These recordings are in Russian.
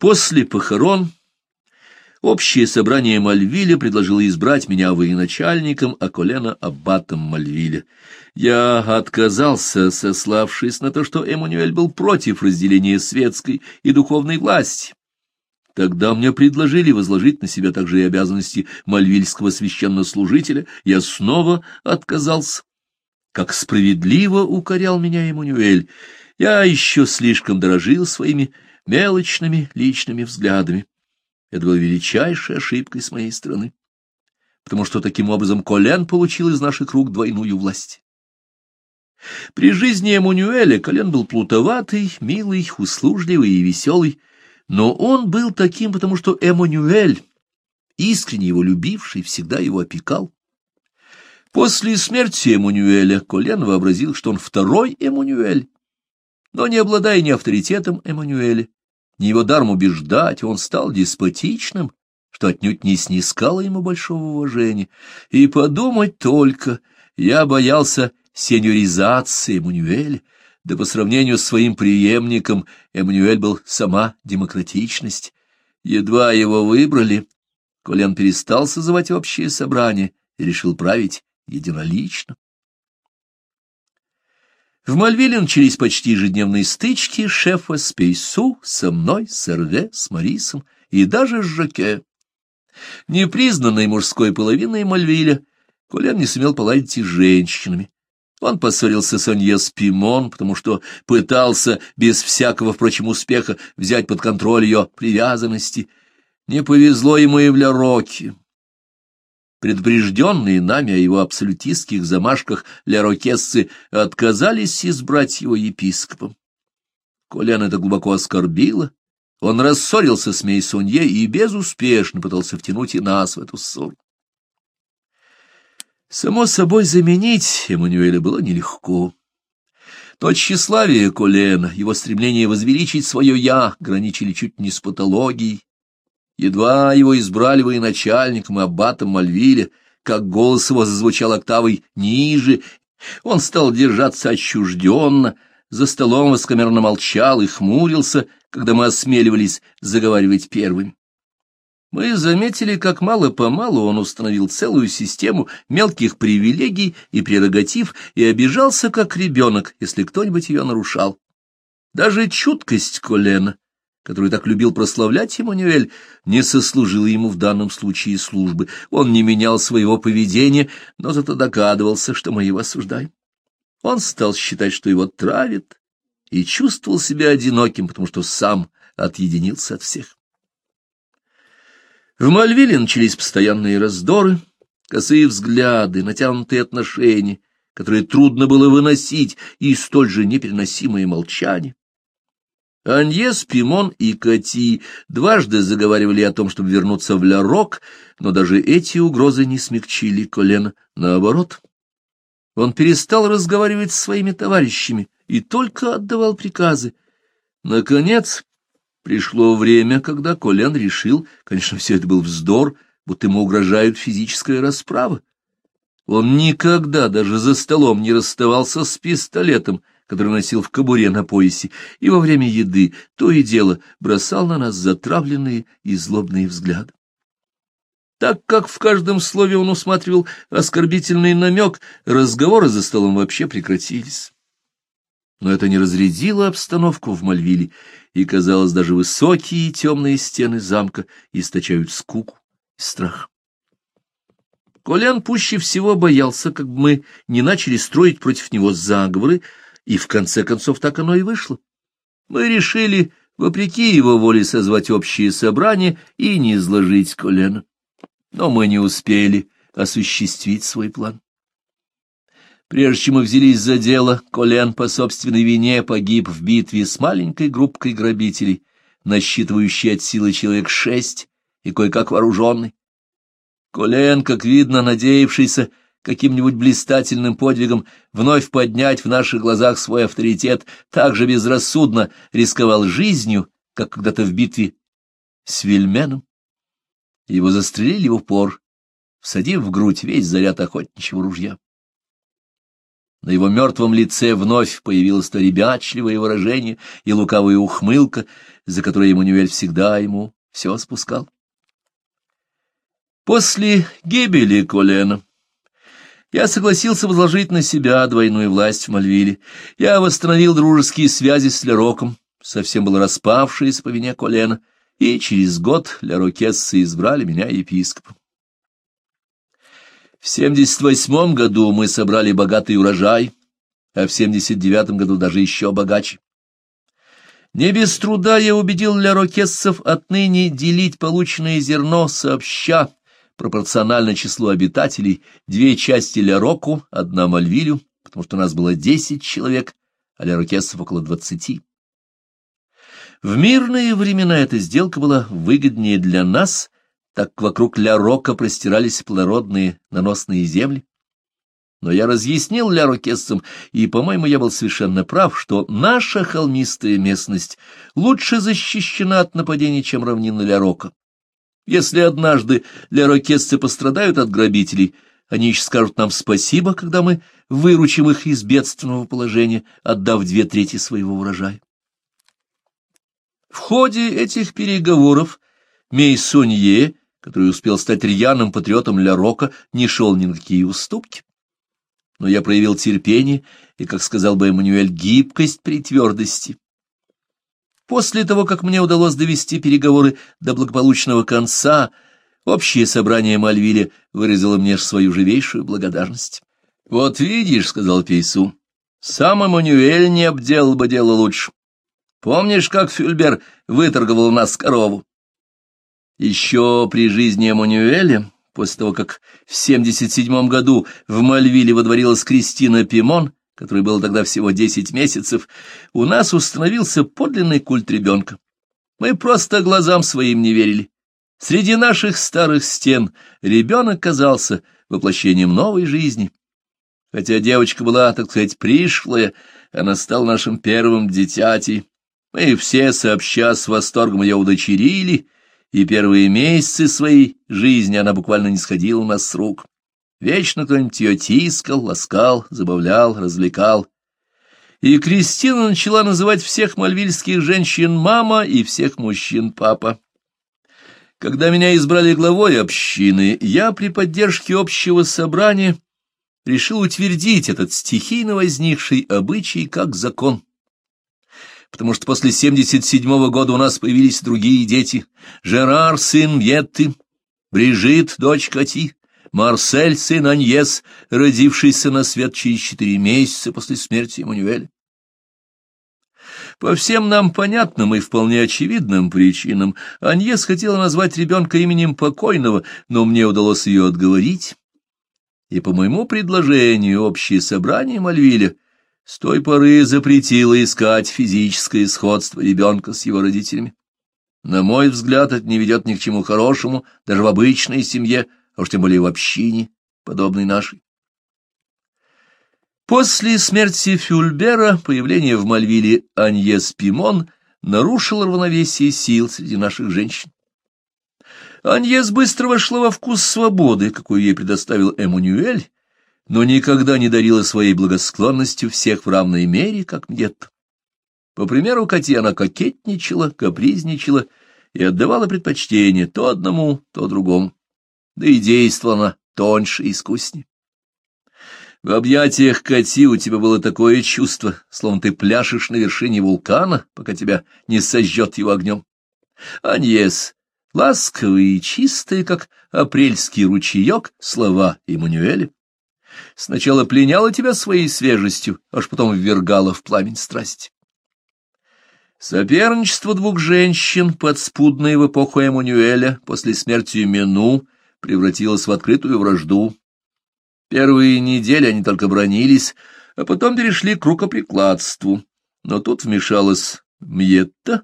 После похорон общее собрание Мальвиля предложило избрать меня военачальником, а колено — аббатом Мальвиля. Я отказался, сославшись на то, что Эммануэль был против разделения светской и духовной власти. Тогда мне предложили возложить на себя также и обязанности мальвильского священнослужителя. Я снова отказался. Как справедливо укорял меня Эммануэль. Я еще слишком дорожил своими мелочными личными взглядами. Это была величайшая ошибкой с моей стороны, потому что таким образом Колен получил из наших рук двойную власть. При жизни Эммануэля Колен был плутоватый, милый, услужливый и веселый, но он был таким, потому что Эммануэль, искренне его любивший, всегда его опекал. После смерти Эммануэля Колен вообразил, что он второй Эммануэль, но не обладая ни авторитетом Эммануэля, ни его даром убеждать, он стал деспотичным, что отнюдь не снискало ему большого уважения. И подумать только, я боялся сеньоризации Эммануэля, да по сравнению с своим преемником Эммануэль был сама демократичность. Едва его выбрали, Колян перестал созывать общее собрание и решил править единолично. В Мальвиле начались почти ежедневные стычки шефа с Пейсу, со мной, с Эрве, с Марисом и даже с Жаке. Непризнанной мужской половиной Мальвиля Колян не сумел поладить и с женщинами. Он поссорился с Анье Спимон, потому что пытался, без всякого, впрочем, успеха, взять под контроль ее привязанности. Не повезло ему и в Ля Роке предупрежденные нами о его абсолютистских замашках лярокесцы, отказались избрать его епископом. Колян это глубоко оскорбило, он рассорился с Мейсонье и безуспешно пытался втянуть и нас в эту ссору. Само собой, заменить Эммануэля было нелегко. Но тщеславие Колена, его стремление возвеличить свое «я» граничили чуть не с патологией, Едва его избрали вы и аббатом Мальвиле, как голос его зазвучал октавой ниже, он стал держаться отчужденно, за столом воскомерно молчал и хмурился, когда мы осмеливались заговаривать первыми. Мы заметили, как мало-помалу он установил целую систему мелких привилегий и прерогатив и обижался как ребенок, если кто-нибудь ее нарушал. Даже чуткость колена, который так любил прославлять Эммануэль, не сослужил ему в данном случае службы. Он не менял своего поведения, но зато догадывался, что мы его осуждаем. Он стал считать, что его травит, и чувствовал себя одиноким, потому что сам отъединился от всех. В Мальвиле начались постоянные раздоры, косые взгляды, натянутые отношения, которые трудно было выносить, и столь же непереносимое молчание. Аньес, Пимон и Кати дважды заговаривали о том, чтобы вернуться в Лярок, но даже эти угрозы не смягчили колено. Наоборот, он перестал разговаривать с своими товарищами и только отдавал приказы. Наконец, пришло время, когда Колен решил, конечно, все это был вздор, будто ему угрожают физическая расправа. Он никогда даже за столом не расставался с пистолетом, который носил в кобуре на поясе, и во время еды то и дело бросал на нас затравленные и злобные взгляды. Так как в каждом слове он усматривал оскорбительный намек, разговоры за столом вообще прекратились. Но это не разрядило обстановку в Мальвиле, и, казалось, даже высокие и темные стены замка источают скуку и страх. Колян пуще всего боялся, как бы мы не начали строить против него заговоры, и в конце концов так оно и вышло. Мы решили, вопреки его воле, созвать общее собрание и не изложить колено. Но мы не успели осуществить свой план. Прежде чем мы взялись за дело, Колен по собственной вине погиб в битве с маленькой группкой грабителей, насчитывающей от силы человек шесть и кое-как вооруженный. Колен, как видно, надеявшийся каким-нибудь блистательным подвигом вновь поднять в наших глазах свой авторитет, так же безрассудно рисковал жизнью, как когда-то в битве с Вильменом. Его застрелили в упор, всадив в грудь весь заряд охотничьего ружья. На его мертвом лице вновь появилось то ребячливое выражение и лукавая ухмылка, за которой Эммануэль всегда ему все спускал. После гибели Колена я согласился возложить на себя двойную власть в Мальвиле. Я восстановил дружеские связи с Лероком, совсем был распавшийся по вине колена, и через год лерокесцы избрали меня епископом. В 78 году мы собрали богатый урожай, а в 79 году даже еще богаче. Не без труда я убедил лярокесцев отныне делить полученное зерно сообща пропорционально числу обитателей, две части Ля-Року, одна Мальвилю, потому что у нас было десять человек, а Ля-Рокесов около двадцати. В мирные времена эта сделка была выгоднее для нас, так вокруг Ля-Рока простирались плодородные наносные земли. Но я разъяснил лярокесцам, и, по-моему, я был совершенно прав, что наша холмистая местность лучше защищена от нападений, чем равнина Лярока. Если однажды лерокесцы пострадают от грабителей, они еще скажут нам спасибо, когда мы выручим их из бедственного положения, отдав две трети своего урожая. В ходе этих переговоров Мейсонье, который успел стать рьяным патриотом лярока, не шел ни на какие уступки. Но я проявил терпение и, как сказал бы Эммануэль, гибкость при твердости. После того, как мне удалось довести переговоры до благополучного конца, общее собрание Мальвиля выразило мне свою живейшую благодарность. «Вот видишь», — сказал Пейсу, — «сам Эммануэль не обделал бы дело лучше. Помнишь, как Фюльбер выторговал у нас корову?» Еще при жизни Эммануэля, после того, как в 77 году в Мальвиле водворилась Кристина Пимон, которой было тогда всего десять месяцев, у нас установился подлинный культ ребенка. Мы просто глазам своим не верили. Среди наших старых стен ребенок казался воплощением новой жизни. Хотя девочка была, так сказать, пришлая, она стала нашим первым детятей, Мы все сообща с восторгом ее удочерили, и первые месяцы своей жизни она буквально не сходила у нас с рук. Вечно кто-нибудь ее тискал, ласкал, забавлял, развлекал. И Кристина начала называть всех мальвильских женщин «мама» и всех мужчин «папа». Когда меня избрали главой общины, я при поддержке общего собрания решил утвердить этот стихийно возникший обычай как закон. Потому что после 77-го года у нас появились другие дети. Жерар, сын Ветты, Брижит, дочь Кати, Марсель, сын Аньес, родившийся на свет через четыре месяца после смерти Эммануэля. По всем нам понятным и вполне очевидным причинам Аньес хотела назвать ребенка именем покойного, но мне удалось ее отговорить, и по моему предложению общее собрание Мальвиля с той поры запретило искать физическое сходство ребенка с его родителями. На мой взгляд, это не ведет ни к чему хорошему, даже в обычной семье — а уж тем более в общине, подобной нашей. После смерти Фюльбера появление в Мальвиле Аньес Пимон нарушило равновесие сил среди наших женщин. Аньес быстро вошла во вкус свободы, какую ей предоставил Эммануэль, но никогда не дарила своей благосклонностью всех в равной мере, как нет. По примеру Кати она кокетничала, капризничала и отдавала предпочтение то одному, то другому да и действовала тоньше и искуснее. В объятиях Кати у тебя было такое чувство, словно ты пляшешь на вершине вулкана, пока тебя не сожжет его огнем. Аньес, ласковые и чистые, как апрельский ручеек, слова Эммануэля. Сначала пленяла тебя своей свежестью, аж потом ввергала в пламень страсти. Соперничество двух женщин, подспудное в эпоху Эммануэля, после смерти Мену — превратилась в открытую вражду. Первые недели они только бронились, а потом перешли к рукоприкладству. Но тут вмешалась Мьетта,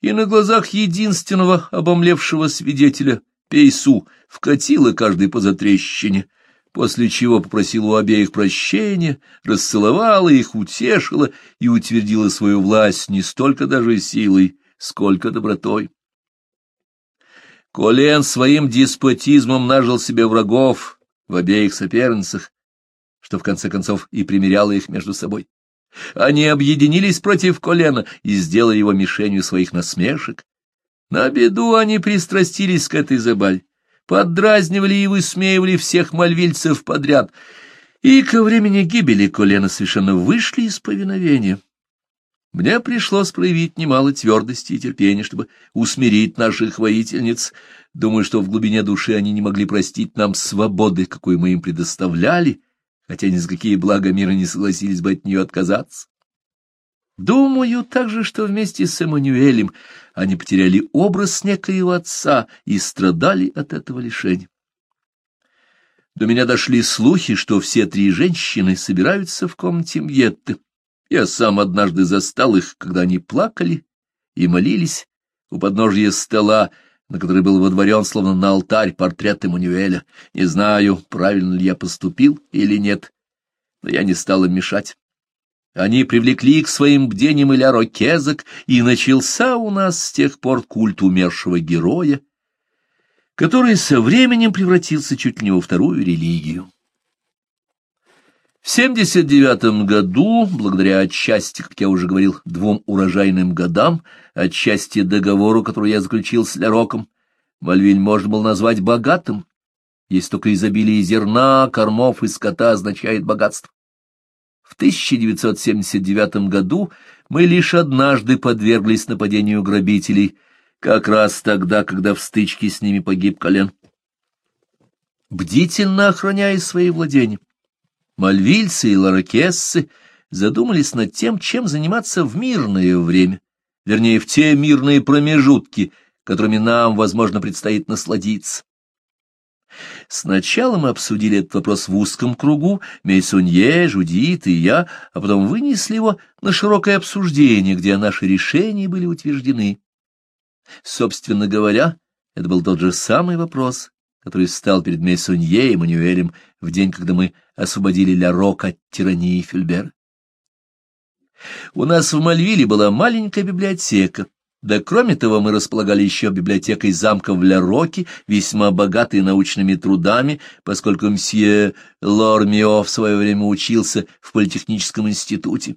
и на глазах единственного обомлевшего свидетеля Пейсу вкатила каждый по затрещине, после чего попросила у обеих прощения, расцеловала их, утешила и утвердила свою власть не столько даже силой, сколько добротой. Колен своим деспотизмом нажил себе врагов в обеих соперницах, что в конце концов и примиряло их между собой. Они объединились против Колена и сделали его мишенью своих насмешек. На беду они пристрастились к этой забаль, поддразнивали и высмеивали всех мальвильцев подряд, и ко времени гибели Колена совершенно вышли из повиновения. Мне пришлось проявить немало твердости и терпения, чтобы усмирить наших воительниц. Думаю, что в глубине души они не могли простить нам свободы, какую мы им предоставляли, хотя ни за какие блага мира не согласились бы от нее отказаться. Думаю также, что вместе с Эммануэлем они потеряли образ некоего отца и страдали от этого лишения. До меня дошли слухи, что все три женщины собираются в комнате Мьетты. Я сам однажды застал их, когда они плакали и молились у подножья стола, на который был водворен, словно на алтарь, портрет Эммануэля. Не знаю, правильно ли я поступил или нет, но я не стал им мешать. Они привлекли к своим бдениям Иля Рокезок, и начался у нас с тех пор культ умершего героя, который со временем превратился чуть ли не во вторую религию. В 79 году, благодаря отчасти, как я уже говорил, двум урожайным годам, отчасти договору, который я заключил с Лероком, Мальвиль можно было назвать богатым, если только изобилие зерна, кормов и скота означает богатство. В 1979 году мы лишь однажды подверглись нападению грабителей, как раз тогда, когда в стычке с ними погиб Колен. Бдительно охраняя свои владения, Мальвильцы и ларакессы задумались над тем, чем заниматься в мирное время, вернее, в те мирные промежутки, которыми нам, возможно, предстоит насладиться. Сначала мы обсудили этот вопрос в узком кругу, Мейсунье, Жудит и я, а потом вынесли его на широкое обсуждение, где наши решения были утверждены. Собственно говоря, это был тот же самый вопрос, который стал перед Мессунье и Манюэлем в день, когда мы освободили Ля-Рок от тирании Фюльбер. У нас в Мальвиле была маленькая библиотека, да кроме того мы располагали еще библиотекой замка в Ля-Роке, весьма богатой научными трудами, поскольку мсье Лормио в свое время учился в Политехническом институте.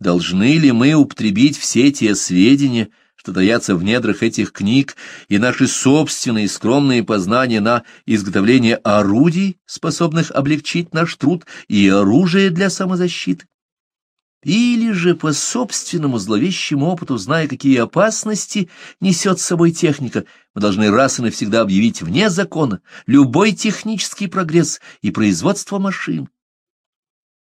Должны ли мы употребить все те сведения, что таятся в недрах этих книг и наши собственные скромные познания на изготовление орудий, способных облегчить наш труд, и оружие для самозащиты. Или же по собственному зловещему опыту, зная, какие опасности несет с собой техника, мы должны раз и навсегда объявить вне закона любой технический прогресс и производство машин.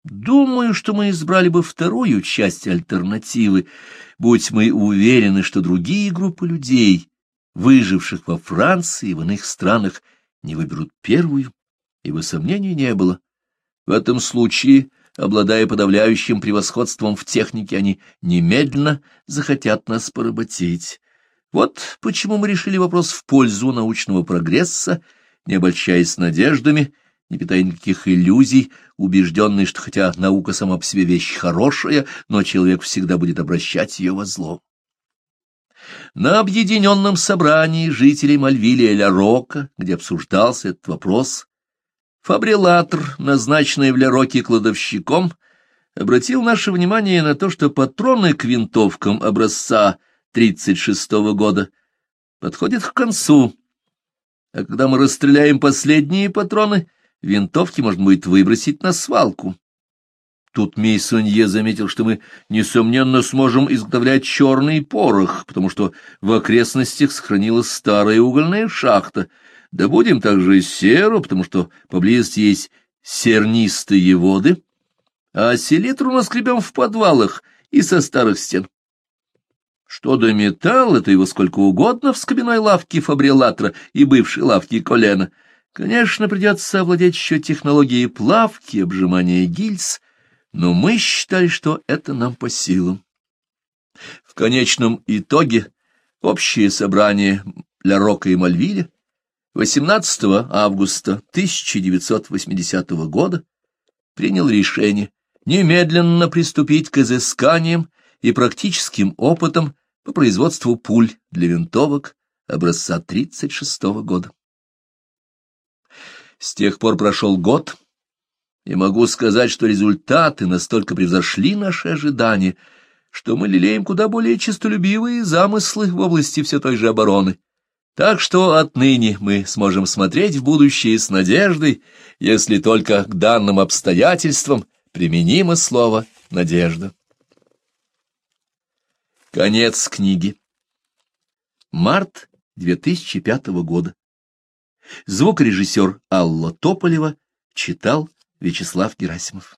Думаю, что мы избрали бы вторую часть альтернативы, будь мы уверены, что другие группы людей, выживших во Франции и в иных странах, не выберут первую, ибо сомнений не было. В этом случае, обладая подавляющим превосходством в технике, они немедленно захотят нас поработить. Вот почему мы решили вопрос в пользу научного прогресса, не обольщаясь надеждами — не питая никаких иллюзий, убежденный, что хотя наука сама по себе вещь хорошая, но человек всегда будет обращать ее во зло. На объединенном собрании жителей Мальвилия Ля-Рока, где обсуждался этот вопрос, фабрилатор, назначенный в Ля-Роке кладовщиком, обратил наше внимание на то, что патроны к винтовкам образца 36 -го года подходят к концу, а когда мы расстреляем последние патроны — винтовки можно будет выбросить на свалку. Тут Мейсонье заметил, что мы, несомненно, сможем изготовлять черный порох, потому что в окрестностях сохранилась старая угольная шахта. Добудем также серу, потому что поблизости есть сернистые воды, а селитру наскребем в подвалах и со старых стен. Что до металла, то его сколько угодно в скобяной лавке Фабрилатра и бывшей лавке Колена — Конечно, придется овладеть еще технологией плавки, обжимания гильз, но мы считали, что это нам по силам. В конечном итоге общее собрание для Рока и Мальвиля 18 августа 1980 года принял решение немедленно приступить к изысканиям и практическим опытам по производству пуль для винтовок образца 36 года. С тех пор прошел год, и могу сказать, что результаты настолько превзошли наши ожидания, что мы лелеем куда более честолюбивые замыслы в области все той же обороны. Так что отныне мы сможем смотреть в будущее с надеждой, если только к данным обстоятельствам применимо слово «надежда». Конец книги. Март 2005 года. Звукорежиссер Алла Тополева читал Вячеслав Герасимов.